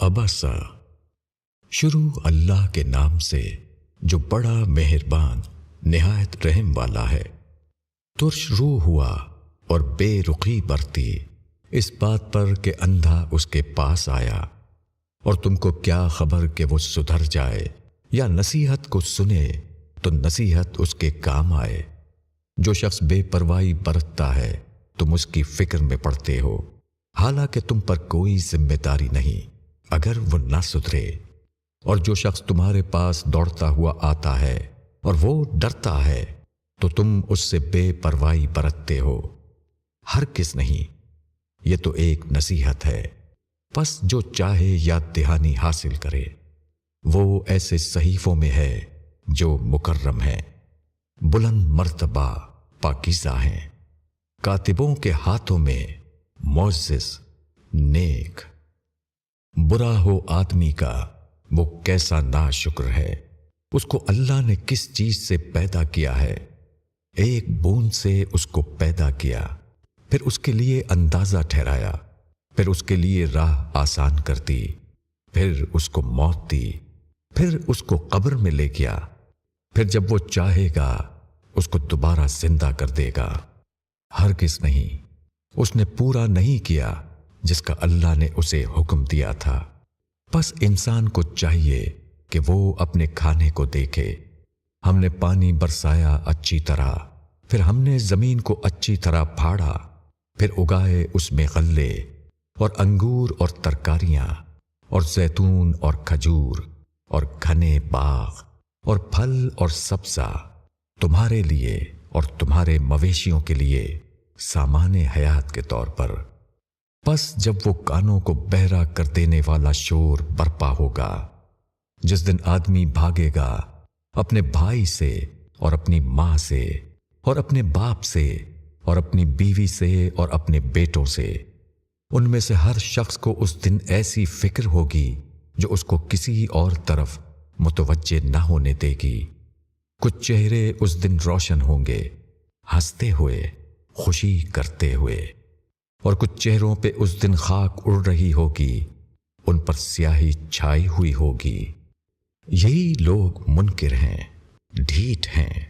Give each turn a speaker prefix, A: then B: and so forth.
A: ابسا شروع اللہ کے نام سے جو بڑا مہربان، نہایت رحم والا ہے۔ ترش روح ہوا اور بے رخی برتی۔ اس بات پر کہ اندھا اس کے پاس آیا۔ اور تم کو کیا خبر کہ وہ سدھر جائے یا نصیحت کو سنے، تو نصیحت اس کے کام آئے۔ جو شخص بے پرواہی برتتا ہے، تم اس کی فکر میں پڑتے ہو۔ حالانکہ تم پر کوئی ذمہ داری نہیں۔ اگر وہ نہ سدھرے اور جو شخص تمہارے پاس دوڑتا ہوا آتا ہے اور وہ ڈرتا ہے، تو تم اس سے بے پرواہی برتتے ہو۔ ہر کس نہیں، یہ تو ایک نصیحت ہے۔ بس جو چاہے یاد دہانی حاصل کرے، وہ ایسے صحیفوں میں ہے جو مکرم ہے بلند مرتبہ پاکیزہ ہیں۔ کاتبوں کے ہاتھوں میں معزز، نیک۔ برا ہو آدمی کا وہ کیسا نا شکر ہے؟ اس کو اللہ نے کس چیز سے پیدا کیا ہے؟ ایک بوند سے اس کو پیدا کیا، پھر اس کے لیے اندازہ ٹھہرایا، پھر اس کے لیے راہ آسان کر دی، پھر اس کو موت دی، پھر اس کو قبر میں لے گیا، پھر جب وہ چاہے گا، اس کو دوبارہ زندہ کر دے گا۔ ہر کس نہیں، اس نے پورا نہیں کیا۔ جس کا اللہ نے اسے حکم دیا تھا۔ بس انسان کو چاہیے کہ وہ اپنے کھانے کو دیکھے۔ ہم نے پانی برسایا اچھی طرح، پھر ہم نے زمین کو اچھی طرح پھاڑا، پھر اگائے اس میں غلے اور انگور اور ترکاریاں اور زیتون اور کھجور اور گھنے باغ اور پھل اور سبزہ تمہارے لیے اور تمہارے مویشیوں کے لیے سامان حیات کے طور پر۔ بس جب وہ کانوں کو بہرا کر دینے والا شور برپا ہوگا، جس دن آدمی بھاگے گا، اپنے بھائی سے اور اپنی ماں سے اور اپنے باپ سے اور اپنی بیوی سے اور اپنے بیٹوں سے، ان میں سے ہر شخص کو اس دن ایسی فکر ہوگی جو اس کو کسی اور طرف متوجہ نہ ہونے دے گی۔ کچھ چہرے اس دن روشن ہوں گے، ہنستے ہوئے، خوشی کرتے ہوئے۔ اور کچھ چہروں پہ اس دن خاک اڑ رہی ہوگی، ان پر سیاہی چھائی ہوئی ہوگی۔ یہی لوگ منکر ہیں، ڈھیٹ ہیں۔